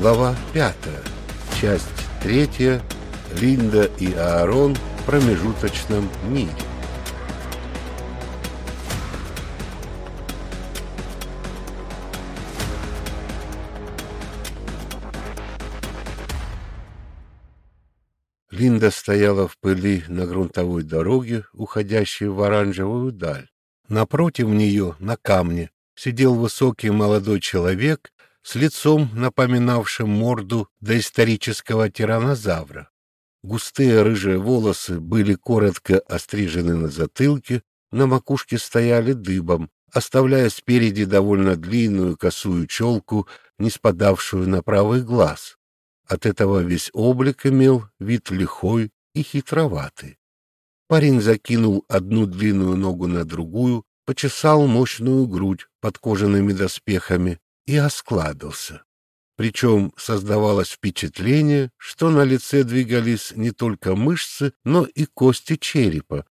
Глава 5. Часть 3. Линда и Аарон в промежуточном мире. Линда стояла в пыли на грунтовой дороге, уходящей в оранжевую даль. Напротив нее, на камне, сидел высокий молодой человек с лицом, напоминавшим морду доисторического тиранозавра. Густые рыжие волосы были коротко острижены на затылке, на макушке стояли дыбом, оставляя спереди довольно длинную косую челку, не спадавшую на правый глаз. От этого весь облик имел вид лихой и хитроватый. Парень закинул одну длинную ногу на другую, почесал мощную грудь под кожаными доспехами, и осклабился. Причем создавалось впечатление, что на лице двигались не только мышцы, но и кости черепа.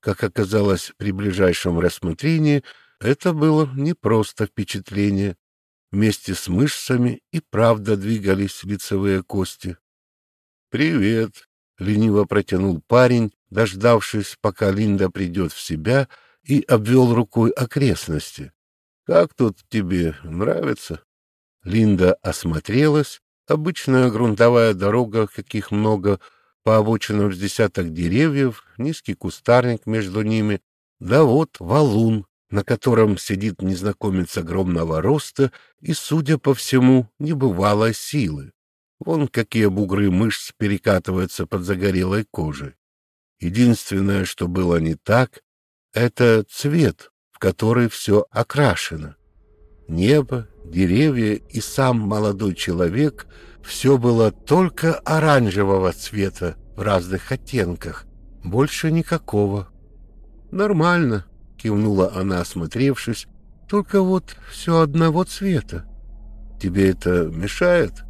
Как оказалось при ближайшем рассмотрении, это было не просто впечатление. Вместе с мышцами и правда двигались лицевые кости. «Привет!» — лениво протянул парень, дождавшись, пока Линда придет в себя, и обвел рукой окрестности. Как тут тебе нравится? Линда осмотрелась. Обычная грунтовая дорога, каких много, по обочинам с десяток деревьев, низкий кустарник между ними, да вот валун, на котором сидит незнакомец огромного роста и, судя по всему, небывалой силы. Вон какие бугры мышц перекатываются под загорелой кожей. Единственное, что было не так, это цвет в которой все окрашено. Небо, деревья и сам молодой человек — все было только оранжевого цвета в разных оттенках, больше никакого. «Нормально», — кивнула она, осмотревшись, — «только вот все одного цвета. Тебе это мешает?»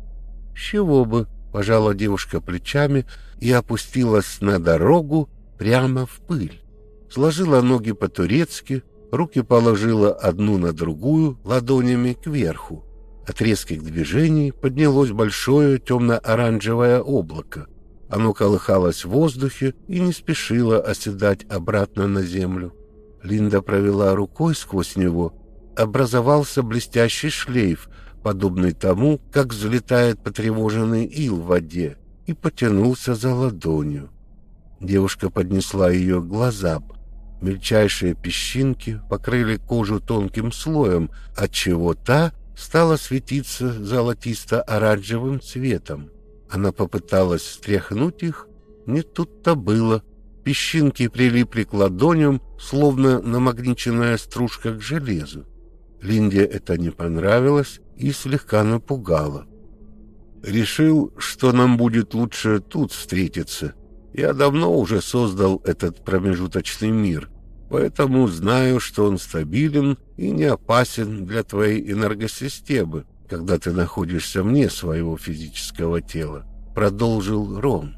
«С чего бы?» — пожала девушка плечами и опустилась на дорогу прямо в пыль. Сложила ноги по-турецки, Руки положила одну на другую ладонями кверху. От резких движений поднялось большое темно-оранжевое облако. Оно колыхалось в воздухе и не спешило оседать обратно на землю. Линда провела рукой сквозь него. Образовался блестящий шлейф, подобный тому, как взлетает потревоженный ил в воде, и потянулся за ладонью. Девушка поднесла ее к глазам. Мельчайшие песчинки покрыли кожу тонким слоем, отчего та стала светиться золотисто-оранжевым цветом. Она попыталась стряхнуть их, не тут-то было. Песчинки прилипли к ладоням, словно намагниченная стружка к железу. Линде это не понравилось и слегка напугало. «Решил, что нам будет лучше тут встретиться», я давно уже создал этот промежуточный мир, поэтому знаю, что он стабилен и не опасен для твоей энергосистемы, когда ты находишься вне своего физического тела, продолжил Рон.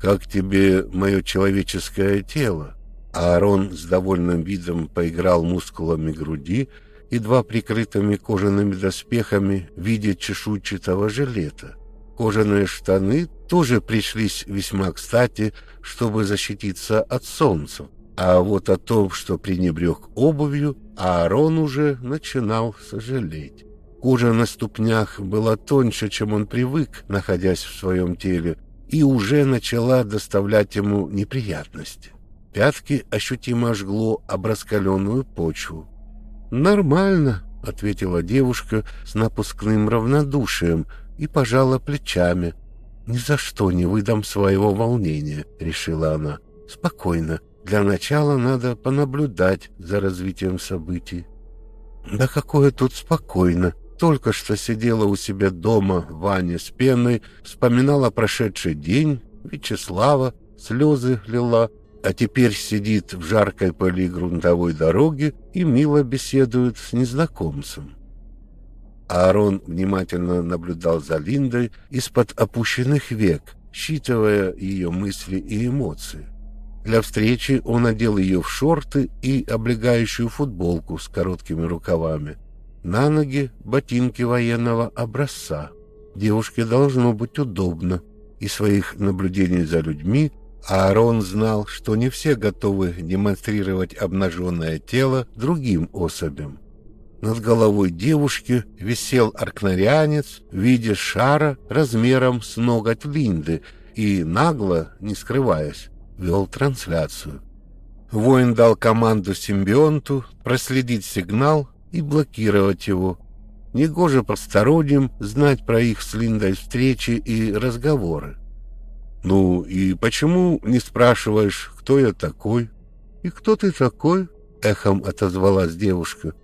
Как тебе мое человеческое тело? Аарон с довольным видом поиграл мускулами груди, едва прикрытыми кожаными доспехами в виде чешуйчатого жилета. Кожаные штаны тоже пришлись весьма кстати, чтобы защититься от солнца. А вот о том, что пренебрег обувью, Аарон уже начинал сожалеть. Кожа на ступнях была тоньше, чем он привык, находясь в своем теле, и уже начала доставлять ему неприятности. Пятки ощутимо жгло об раскаленную почву. «Нормально», — ответила девушка с напускным равнодушием и пожала плечами, «Ни за что не выдам своего волнения», — решила она. «Спокойно. Для начала надо понаблюдать за развитием событий». «Да какое тут спокойно!» Только что сидела у себя дома Ваня с пеной, вспоминала прошедший день, Вячеслава, слезы лила, а теперь сидит в жаркой пыли грунтовой дороги и мило беседует с незнакомцем. Аарон внимательно наблюдал за Линдой из-под опущенных век, считывая ее мысли и эмоции. Для встречи он надел ее в шорты и облегающую футболку с короткими рукавами. На ноги ботинки военного образца. девушке должно быть удобно. И своих наблюдений за людьми Аарон знал, что не все готовы демонстрировать обнаженное тело другим особям. Над головой девушки висел аркнарианец в виде шара размером с ноготь Линды и, нагло, не скрываясь, вел трансляцию. Воин дал команду симбионту проследить сигнал и блокировать его. Негоже посторонним знать про их с Линдой встречи и разговоры. «Ну и почему не спрашиваешь, кто я такой?» «И кто ты такой?» — эхом отозвалась девушка.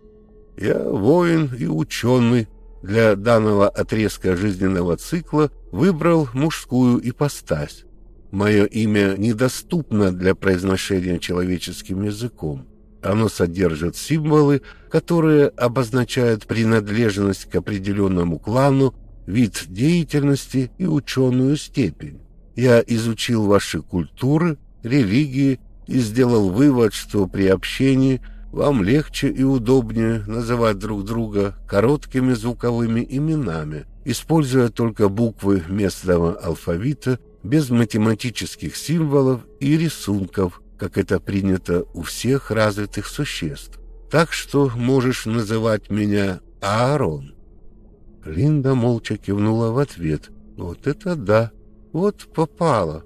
Я воин и ученый. Для данного отрезка жизненного цикла выбрал мужскую ипостась. Мое имя недоступно для произношения человеческим языком. Оно содержит символы, которые обозначают принадлежность к определенному клану, вид деятельности и ученую степень. Я изучил ваши культуры, религии и сделал вывод, что при общении – вам легче и удобнее называть друг друга короткими звуковыми именами, используя только буквы местного алфавита без математических символов и рисунков, как это принято у всех развитых существ. Так что можешь называть меня Аарон. Линда молча кивнула в ответ. Вот это да, вот попало.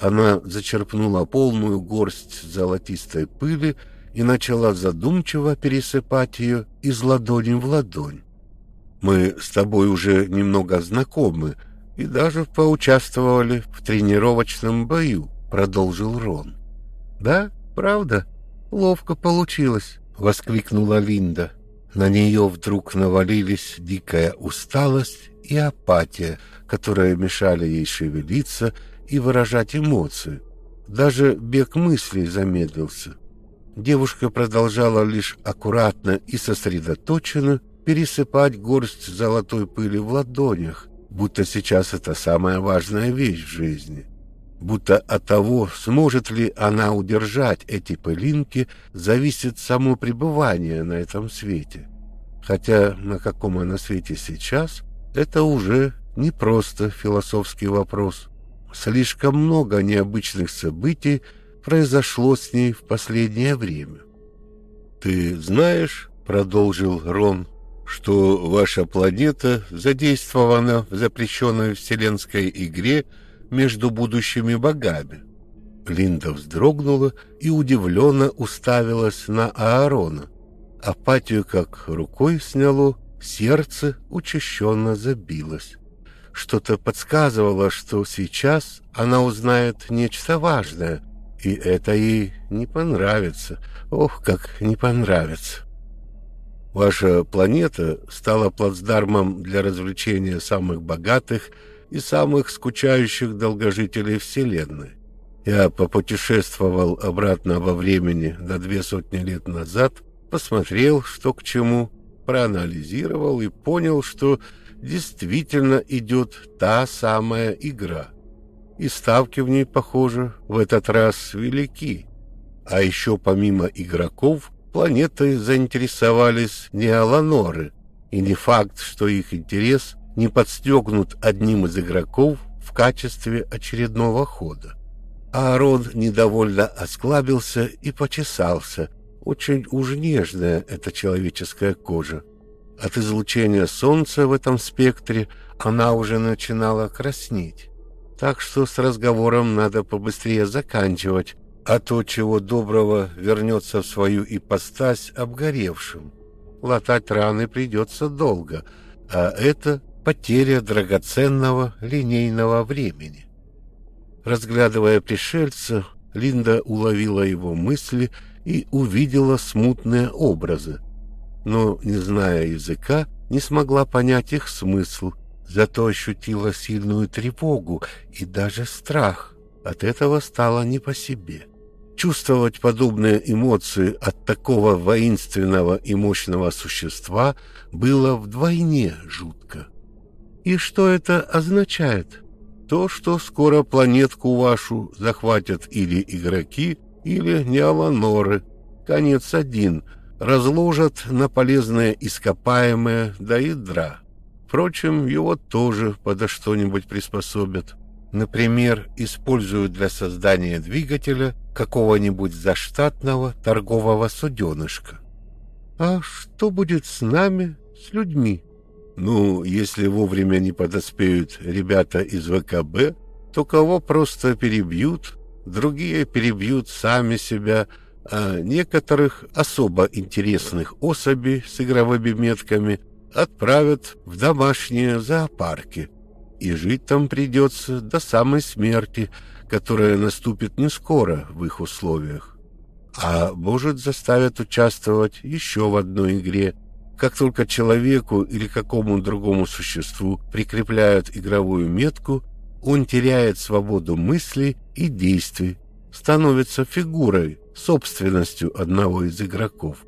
Она зачерпнула полную горсть золотистой пыли и начала задумчиво пересыпать ее из ладони в ладонь. «Мы с тобой уже немного знакомы и даже поучаствовали в тренировочном бою», — продолжил Рон. «Да, правда? Ловко получилось», — воскликнула Линда. На нее вдруг навалились дикая усталость и апатия, которые мешали ей шевелиться и выражать эмоции. Даже бег мыслей замедлился. Девушка продолжала лишь аккуратно и сосредоточенно пересыпать горсть золотой пыли в ладонях, будто сейчас это самая важная вещь в жизни. Будто от того, сможет ли она удержать эти пылинки, зависит само пребывание на этом свете. Хотя на каком она свете сейчас, это уже не просто философский вопрос. Слишком много необычных событий произошло с ней в последнее время. «Ты знаешь, — продолжил Рон, — что ваша планета задействована в запрещенной вселенской игре между будущими богами?» Линда вздрогнула и удивленно уставилась на Аарона. Апатию как рукой сняло, сердце учащенно забилось. Что-то подсказывало, что сейчас она узнает нечто важное, и это ей не понравится. Ох, как не понравится. Ваша планета стала плацдармом для развлечения самых богатых и самых скучающих долгожителей Вселенной. Я попутешествовал обратно во времени на две сотни лет назад, посмотрел, что к чему, проанализировал и понял, что действительно идет та самая игра — и ставки в ней, похоже, в этот раз велики. А еще помимо игроков, планетой заинтересовались не Аланоры, и не факт, что их интерес не подстегнут одним из игроков в качестве очередного хода. Аарон недовольно осклабился и почесался. Очень уж нежная эта человеческая кожа. От излучения солнца в этом спектре она уже начинала краснеть. Так что с разговором надо побыстрее заканчивать, а то, чего доброго, вернется в свою ипостась обгоревшим. Латать раны придется долго, а это потеря драгоценного линейного времени. Разглядывая пришельца, Линда уловила его мысли и увидела смутные образы, но, не зная языка, не смогла понять их смысл – зато ощутила сильную тревогу и даже страх. От этого стало не по себе. Чувствовать подобные эмоции от такого воинственного и мощного существа было вдвойне жутко. И что это означает? То, что скоро планетку вашу захватят или игроки, или неаланоры. Конец один. Разложат на полезные ископаемые до ядра. Впрочем, его тоже подо что-нибудь приспособят. Например, используют для создания двигателя какого-нибудь заштатного торгового суденышка. А что будет с нами, с людьми? Ну, если вовремя не подоспеют ребята из ВКБ, то кого просто перебьют, другие перебьют сами себя, а некоторых особо интересных особей с игровыми метками отправят в домашние зоопарки. И жить там придется до самой смерти, которая наступит не скоро в их условиях. А может заставят участвовать еще в одной игре. Как только человеку или какому другому существу прикрепляют игровую метку, он теряет свободу мысли и действий, становится фигурой, собственностью одного из игроков.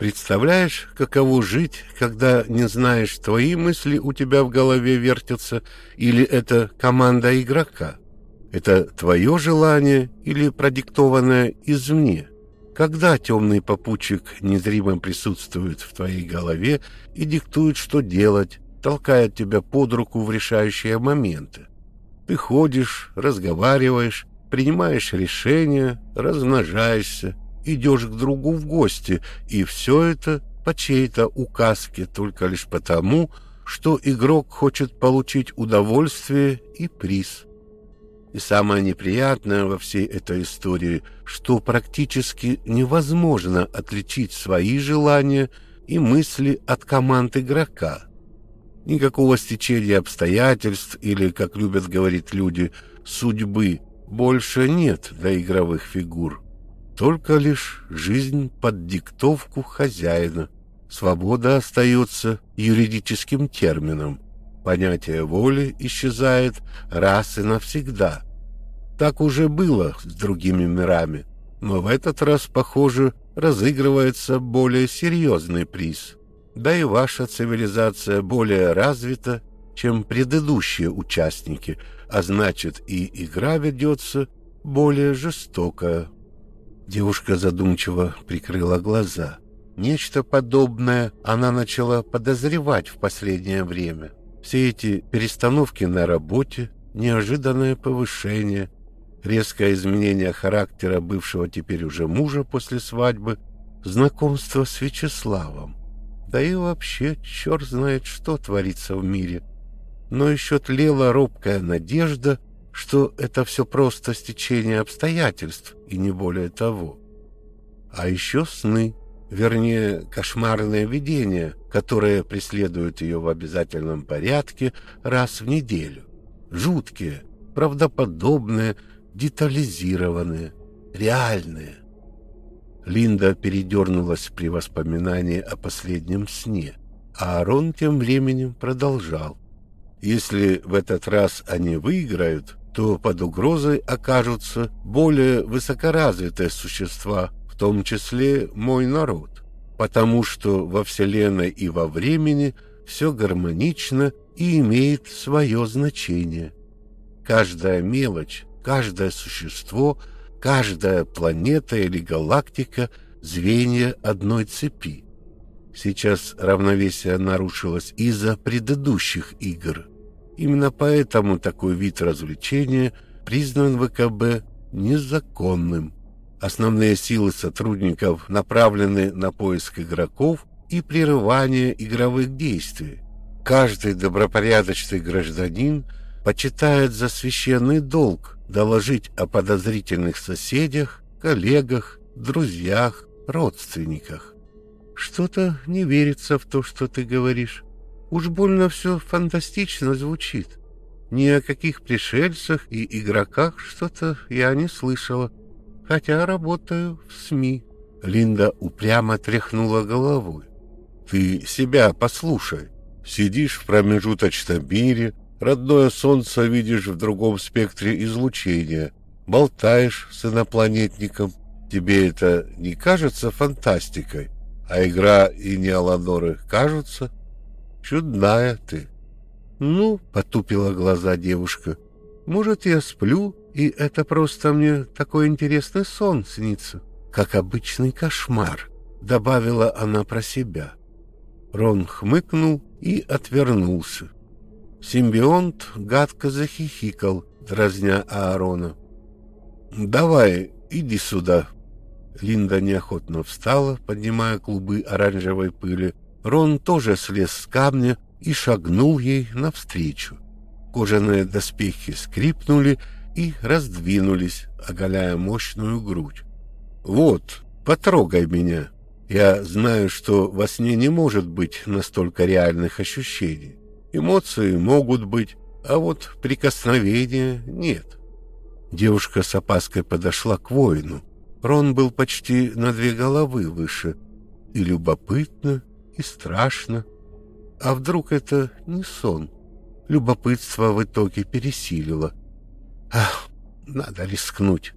Представляешь, каково жить, когда не знаешь, твои мысли у тебя в голове вертятся или это команда игрока? Это твое желание или продиктованное извне? Когда темный попутчик незримо присутствует в твоей голове и диктует, что делать, толкает тебя под руку в решающие моменты? Ты ходишь, разговариваешь, принимаешь решения, размножаешься, идешь к другу в гости, и все это по чьей-то указке только лишь потому, что игрок хочет получить удовольствие и приз. И самое неприятное во всей этой истории, что практически невозможно отличить свои желания и мысли от команд игрока. Никакого стечения обстоятельств или, как любят говорить люди, судьбы больше нет для игровых фигур. Только лишь жизнь под диктовку хозяина. Свобода остается юридическим термином. Понятие воли исчезает раз и навсегда. Так уже было с другими мирами, но в этот раз, похоже, разыгрывается более серьезный приз. Да и ваша цивилизация более развита, чем предыдущие участники, а значит и игра ведется более жестокая. Девушка задумчиво прикрыла глаза. Нечто подобное она начала подозревать в последнее время. Все эти перестановки на работе, неожиданное повышение, резкое изменение характера бывшего теперь уже мужа после свадьбы, знакомство с Вячеславом. Да и вообще, черт знает, что творится в мире. Но еще тлела робкая надежда, что это все просто стечение обстоятельств, и не более того. А еще сны, вернее, кошмарное видение, которое преследует ее в обязательном порядке раз в неделю. Жуткие, правдоподобные, детализированные, реальные. Линда передернулась при воспоминании о последнем сне, а Арон тем временем продолжал. Если в этот раз они выиграют, то под угрозой окажутся более высокоразвитые существа, в том числе мой народ, потому что во Вселенной и во времени все гармонично и имеет свое значение. Каждая мелочь, каждое существо, каждая планета или галактика – звенья одной цепи. Сейчас равновесие нарушилось из-за предыдущих игр. Именно поэтому такой вид развлечения признан ВКБ незаконным. Основные силы сотрудников направлены на поиск игроков и прерывание игровых действий. Каждый добропорядочный гражданин почитает за священный долг доложить о подозрительных соседях, коллегах, друзьях, родственниках. Что-то не верится в то, что ты говоришь. Уж больно все фантастично звучит. Ни о каких пришельцах и игроках что-то я не слышала, хотя работаю в СМИ. Линда упрямо тряхнула головой. Ты себя послушай. Сидишь в промежуточном мире, родное солнце видишь в другом спектре излучения, болтаешь с инопланетником. Тебе это не кажется фантастикой? А игра и Неоланоры кажутся? Чудная ты. Ну, потупила глаза девушка. Может, я сплю, и это просто мне такой интересный сон снится, как обычный кошмар, добавила она про себя. Рон хмыкнул и отвернулся. Симбионт гадко захихикал, дразня Аарона. «Давай, иди сюда». Линда неохотно встала, поднимая клубы оранжевой пыли. Рон тоже слез с камня и шагнул ей навстречу. Кожаные доспехи скрипнули и раздвинулись, оголяя мощную грудь. «Вот, потрогай меня. Я знаю, что во сне не может быть настолько реальных ощущений. Эмоции могут быть, а вот прикосновения нет». Девушка с опаской подошла к воину. Рон был почти на две головы выше. И любопытно, и страшно. А вдруг это не сон? Любопытство в итоге пересилило. Ах, надо рискнуть.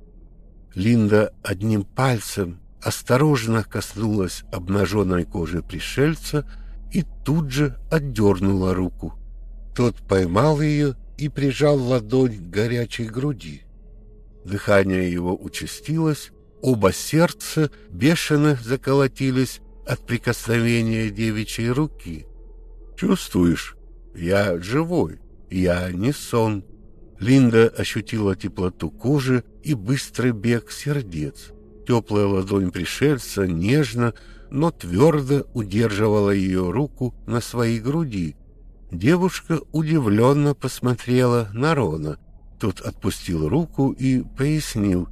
Линда одним пальцем осторожно коснулась обнаженной кожи пришельца и тут же отдернула руку. Тот поймал ее и прижал ладонь к горячей груди. Дыхание его участилось, оба сердца бешено заколотились от прикосновения девичьей руки. «Чувствуешь? Я живой, я не сон». Линда ощутила теплоту кожи и быстрый бег сердец. Теплая ладонь пришельца нежно, но твердо удерживала ее руку на своей груди. Девушка удивленно посмотрела на Рона. Тот отпустил руку и пояснил.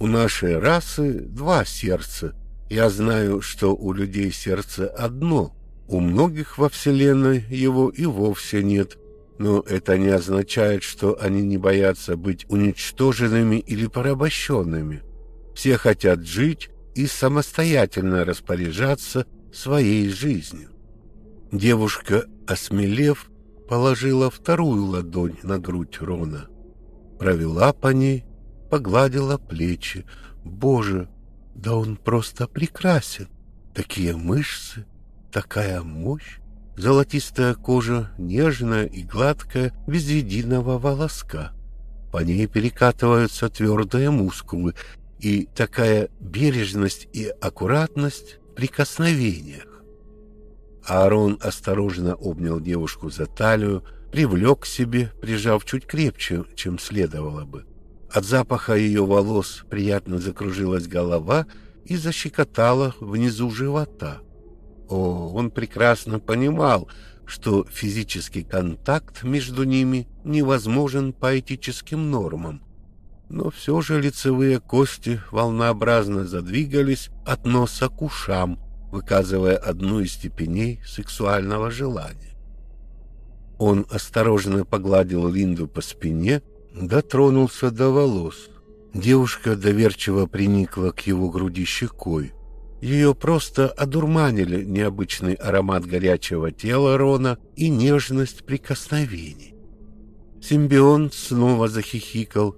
«У нашей расы два сердца. Я знаю, что у людей сердце одно. У многих во Вселенной его и вовсе нет. Но это не означает, что они не боятся быть уничтоженными или порабощенными. Все хотят жить и самостоятельно распоряжаться своей жизнью. Девушка, осмелев, положила вторую ладонь на грудь Рона провела по ней, погладила плечи. Боже, да он просто прекрасен. Такие мышцы, такая мощь. Золотистая кожа, нежная и гладкая, без единого волоска. По ней перекатываются твердые мускулы, и такая бережность и аккуратность в прикосновениях. Аарон осторожно обнял девушку за талию, привлек к себе, прижав чуть крепче, чем следовало бы. От запаха ее волос приятно закружилась голова и защекотала внизу живота. О, он прекрасно понимал, что физический контакт между ними невозможен по этическим нормам. Но все же лицевые кости волнообразно задвигались от носа к ушам, выказывая одну из степеней сексуального желания. Он осторожно погладил Линду по спине, дотронулся до волос. Девушка доверчиво приникла к его груди щекой. Ее просто одурманили необычный аромат горячего тела Рона и нежность прикосновений. Симбионт снова захихикал.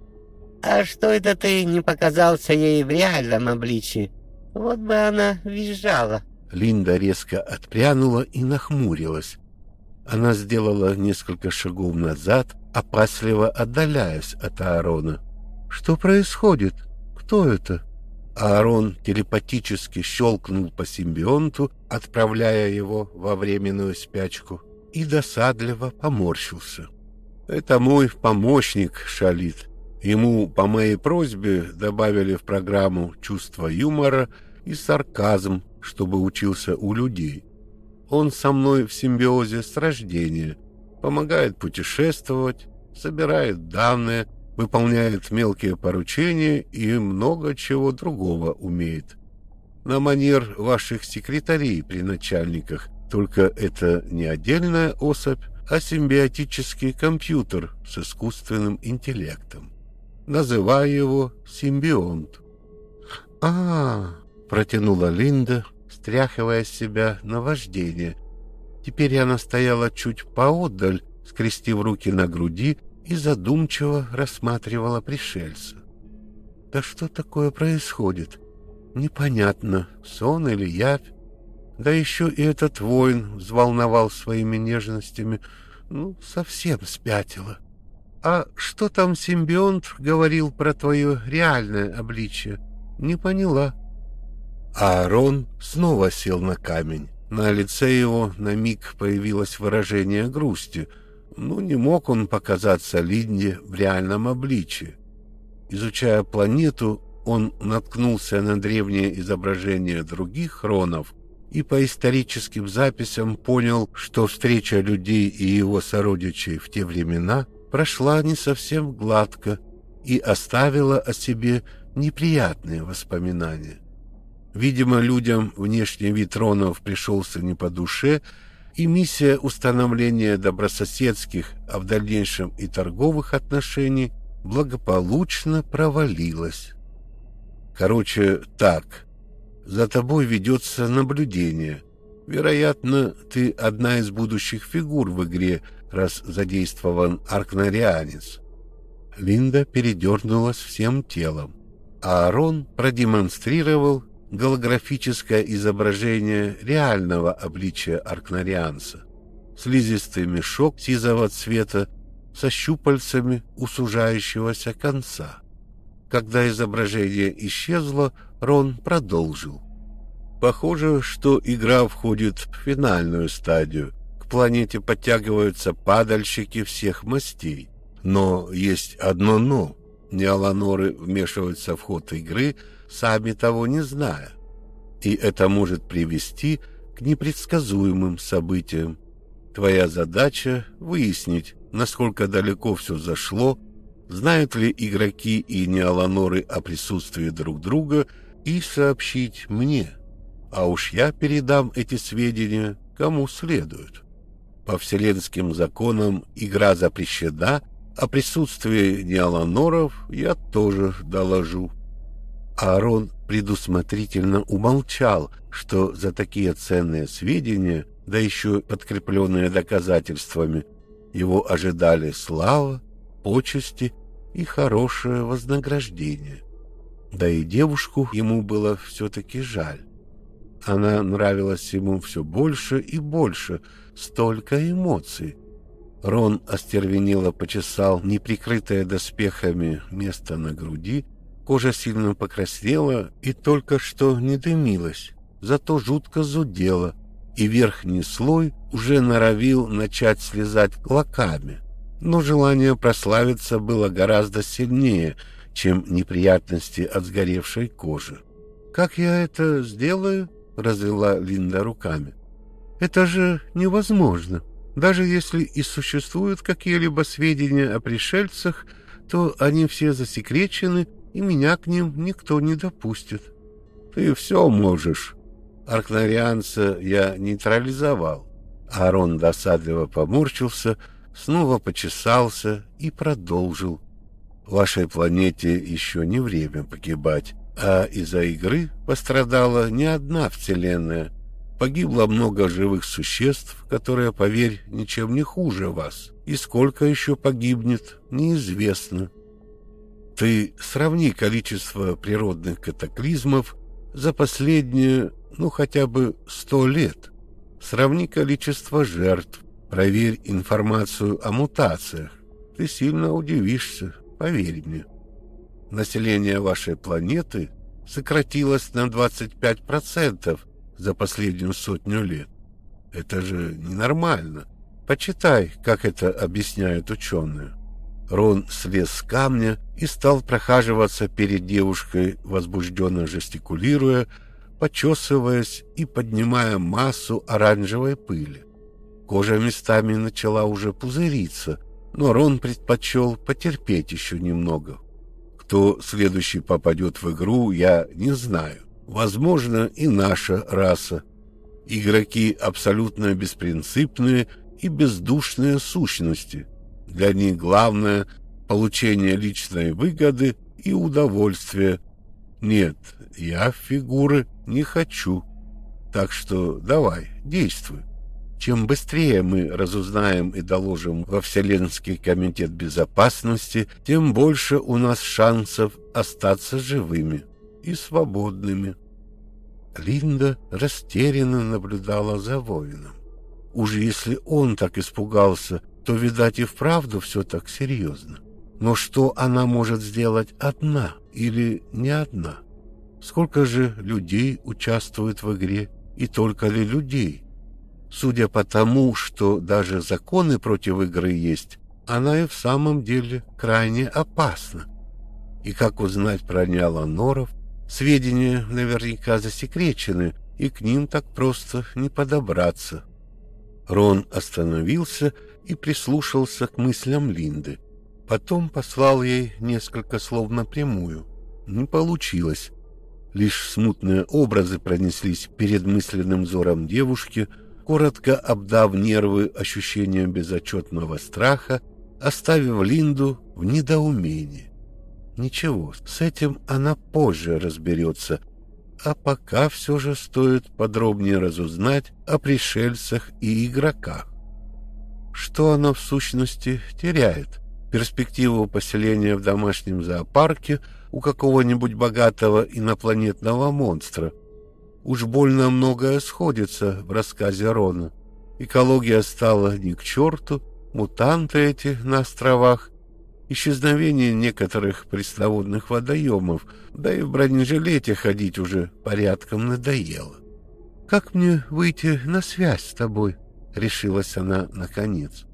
«А что это ты не показался ей в реальном обличии? Вот бы она визжала!» Линда резко отпрянула и нахмурилась. Она сделала несколько шагов назад, опасливо отдаляясь от Аарона. «Что происходит? Кто это?» Аарон телепатически щелкнул по симбионту, отправляя его во временную спячку, и досадливо поморщился. «Это мой помощник, Шалит. Ему по моей просьбе добавили в программу чувство юмора и сарказм, чтобы учился у людей. Он со мной в симбиозе с рождения, помогает путешествовать, собирает данные, выполняет мелкие поручения и много чего другого умеет. На манер ваших секретарей при начальниках, только это не отдельная особь, а симбиотический компьютер с искусственным интеллектом. Называю его симбионт. А, -а, протянула Линда, стряхивая с себя наваждение. Теперь она стояла чуть поодаль, скрестив руки на груди и задумчиво рассматривала пришельца. Да что такое происходит? Непонятно, сон или явь. Да еще и этот воин взволновал своими нежностями. Ну, совсем спятила. А что там симбионт говорил про твое реальное обличие? Не поняла. Аарон снова сел на камень, На лице его на миг появилось выражение грусти. Ну, не мог он показаться Линде в реальном обличии. Изучая планету, он наткнулся на древнее изображение других хронов и по историческим записям понял, что встреча людей и его сородичей в те времена прошла не совсем гладко и оставила о себе неприятные воспоминания. Видимо, людям внешний вид Ронов пришелся не по душе, и миссия установления добрососедских, а в дальнейшем и торговых отношений благополучно провалилась. Короче, так. За тобой ведется наблюдение. Вероятно, ты одна из будущих фигур в игре, раз задействован аркнарианец. Линда передернулась всем телом, а Арон продемонстрировал голографическое изображение реального обличия аркнарианца. Слизистый мешок сизого цвета со щупальцами у сужающегося конца. Когда изображение исчезло, Рон продолжил. Похоже, что игра входит в финальную стадию. К планете подтягиваются падальщики всех мастей. Но есть одно «но». Неоланоры вмешиваются в ход игры – сами того не зная. И это может привести к непредсказуемым событиям. Твоя задача — выяснить, насколько далеко все зашло, знают ли игроки и неоланоры о присутствии друг друга, и сообщить мне. А уж я передам эти сведения кому следует. По вселенским законам игра запрещена, а присутствие неоланоров я тоже доложу. Аарон предусмотрительно умолчал, что за такие ценные сведения, да еще подкрепленные доказательствами, его ожидали слава, почести и хорошее вознаграждение. Да и девушку ему было все-таки жаль. Она нравилась ему все больше и больше, столько эмоций. Рон остервенело почесал неприкрытое доспехами место на груди, Кожа сильно покраснела и только что не дымилась, зато жутко зудела, и верхний слой уже норовил начать слезать клоками. Но желание прославиться было гораздо сильнее, чем неприятности от сгоревшей кожи. «Как я это сделаю?» — развела Линда руками. «Это же невозможно. Даже если и существуют какие-либо сведения о пришельцах, то они все засекречены и меня к ним никто не допустит. Ты все можешь. Аркнарианца я нейтрализовал. Арон досадливо поморщился, снова почесался и продолжил. Вашей планете еще не время погибать, а из-за игры пострадала не одна вселенная. Погибло много живых существ, которые, поверь, ничем не хуже вас. И сколько еще погибнет, неизвестно. Ты сравни количество природных катаклизмов за последние, ну, хотя бы сто лет. Сравни количество жертв, проверь информацию о мутациях. Ты сильно удивишься, поверь мне. Население вашей планеты сократилось на 25% за последнюю сотню лет. Это же ненормально. Почитай, как это объясняют ученые. Рон слез с камня и стал прохаживаться перед девушкой, возбужденно жестикулируя, почесываясь и поднимая массу оранжевой пыли. Кожа местами начала уже пузыриться, но Рон предпочел потерпеть еще немного. Кто следующий попадет в игру, я не знаю. Возможно, и наша раса. Игроки абсолютно беспринципные и бездушные сущности — для них главное — получение личной выгоды и удовольствия. Нет, я фигуры не хочу. Так что давай, действуй. Чем быстрее мы разузнаем и доложим во Вселенский комитет безопасности, тем больше у нас шансов остаться живыми и свободными. Линда растерянно наблюдала за воином. Уже если он так испугался, то, видать, и вправду все так серьезно. Но что она может сделать одна или не одна? Сколько же людей участвует в игре? и только ли людей. Судя по тому, что даже законы против игры есть, она и в самом деле крайне опасна. И как узнать про Неаланоров, сведения наверняка засекречены, и к ним так просто не подобраться. Рон остановился и прислушался к мыслям Линды. Потом послал ей несколько слов напрямую. Не получилось. Лишь смутные образы пронеслись перед мысленным взором девушки, коротко обдав нервы ощущением безотчетного страха, оставив Линду в недоумении. Ничего, с этим она позже разберется, а пока все же стоит подробнее разузнать о пришельцах и игроках. Что она в сущности теряет? Перспективу поселения в домашнем зоопарке у какого-нибудь богатого инопланетного монстра. Уж больно многое сходится в рассказе Рона. Экология стала ни к черту, мутанты эти на островах, исчезновение некоторых пресноводных водоемов, да и в бронежилете ходить уже порядком надоело. «Как мне выйти на связь с тобой?» — решилась она наконец.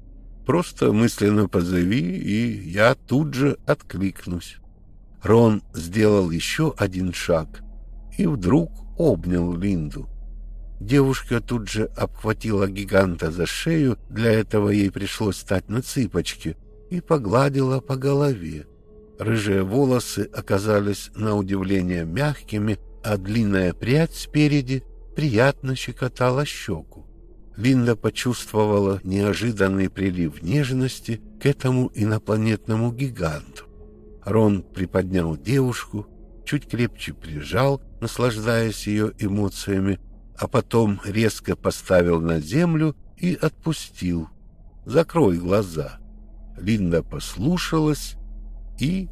«Просто мысленно позови, и я тут же откликнусь». Рон сделал еще один шаг и вдруг обнял Линду. Девушка тут же обхватила гиганта за шею, для этого ей пришлось стать на цыпочки, и погладила по голове. Рыжие волосы оказались на удивление мягкими, а длинная прядь спереди приятно щекотала щеку. Линда почувствовала неожиданный прилив нежности к этому инопланетному гиганту. Рон приподнял девушку, чуть крепче прижал, наслаждаясь ее эмоциями, а потом резко поставил на землю и отпустил. «Закрой глаза». Линда послушалась и